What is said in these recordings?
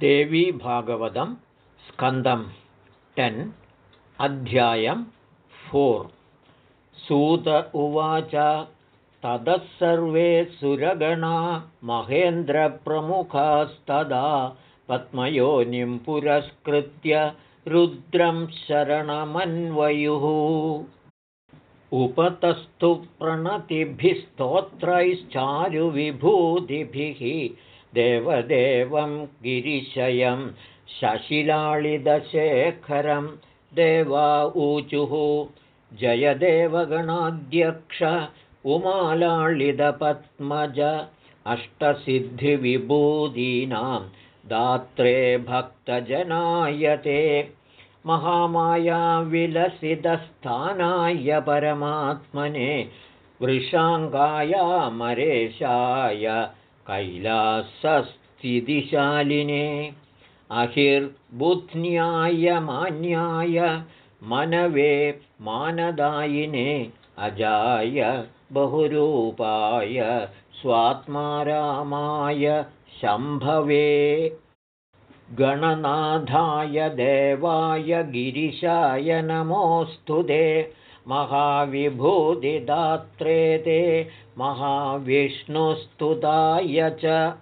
देवी भागवतं स्कन्दं टेन् अध्यायं फोर्। सूत उवाच ततः सर्वे सुरगणा महेन्द्रप्रमुखास्तदा पद्मयोनिं पुरस्कृत्य रुद्रं शरणमन्वयुः। उपतस्तु प्रणतिभिः स्तोत्रैश्चारुविभूतिभिः देवदेवं गिरिशयं शशिलालिदशेखरं देवा ऊचुः। जयदेवगणाध्यक्ष उमालालिदपद्मज अष्टसिद्धिविभूतीनां दात्रे भक्तजनायते महामायाविलसितस्थानाय परमात्मने वृषाङ्गायामरेशाय कैलासस्थितिशालिने अहिर्बुध्न्याय मान्याय मनवे मानदायिने अजाय बहुरूपाय स्वात्मारामाय शम्भवे गणनाथाय देवाय गिरिशाय नमोऽस्तु ते महाविभूतिदात्रे ते महाविष्णुस्तुताय च।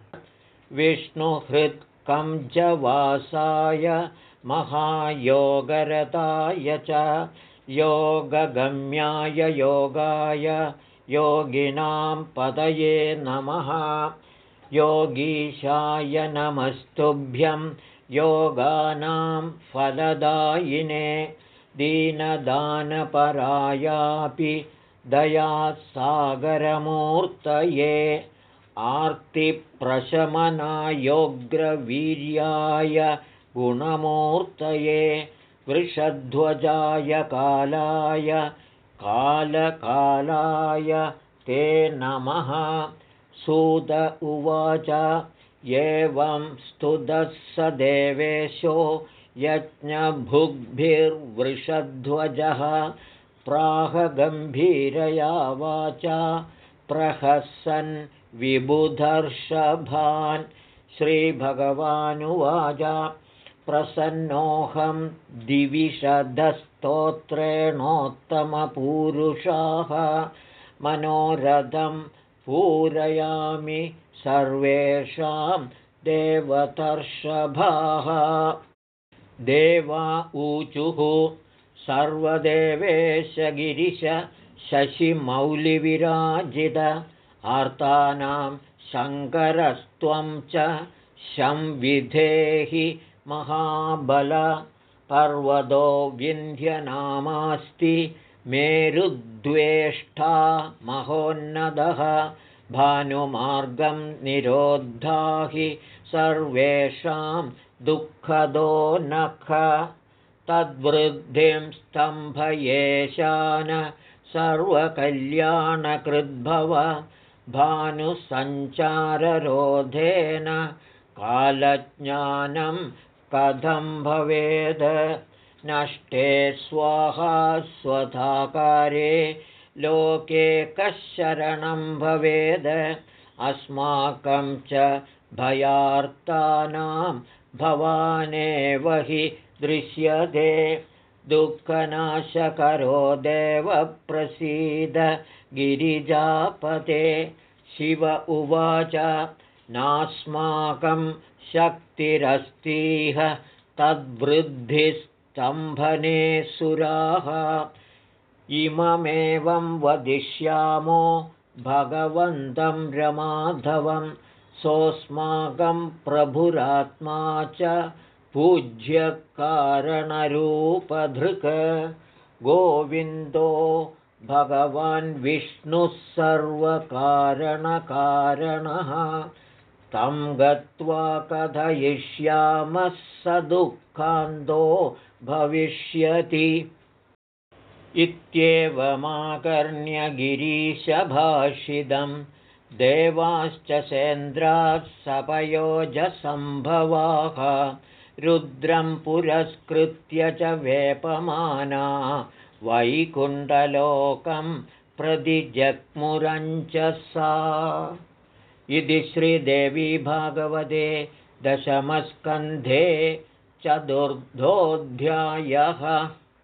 विष्णुहृत्कञ्जवासाय महायोगरताय च। योगगम्याय योगाय योगिनां पदये नमः। योगीशाय नमस्तुभ्यं योगानां फलदायिने दीनदानपरायापि दयासागरमूर्तये आर्तिप्रशमनायोग्रवीर्याय गुणमूर्तये वृषध्वजाय कालाय कालकालाय ते नमः। सुत उवाच एवं स्तुतः स देवेशो यज्ञभुग्भिर्वृषध्वजः प्राहगम्भीरया वाचा प्रहसन् विबुधर्षभान् श्रीभगवानुवाच प्रसन्नोऽहं दिविशदस्तोत्रेणोत्तमपूरुषाः मनोरथं पूरयामि सर्वेषां देवतर्षभाः देवा ऊचुः सर्वदेवेश गिरिश शशिमौलिविराजित आर्तानां शङ्करस्त्वं च संविधेहि महाबल पर्वतो विन्ध्यनामास्ति मेरुद्वेष्टा महोन्नतः भानुमार्गं निरोद्धाहि सर्वेषां दुःखदो नख तद्वृद्धिं स्तम्भयेशान सर्वकल्याणकृद्भव भानुसञ्चाररोधेन कालज्ञानं कथं भवेद्? नष्टे स्वाहा स्वधाकारे लोके कशरणं भवेद्? अस्माकं च भयार्तानां भवानेव हि दृश्यते दुःखनाशकरो देवप्रसीद गिरिजापते। शिव उवाच नास्माकं शक्तिरस्तीह तद्वृद्धिस्तम्भने सुराः। इममेवं वदिष्यामो भगवन्तं रमाधवं सोऽस्माकं प्रभुरात्मा च पूज्यकारणरूपधृक्। गोविन्दो भगवान् विष्णुः सर्वकारणकारणः। तं गत्वा कथयिष्यामः स दुःखान्तो भविष्यति। इत्येवमाकर्ण्यगिरीशभाषितं देवाश्च सेन्द्राः सपयोजसम्भवाः रुद्रं पुरस्कृत्य च वेपमाना वैकुण्डलोकं प्रतिजग्मुरञ्च सा। इति श्रीदेवी भागवते दशमस्कन्धे चतुर्थोऽध्यायः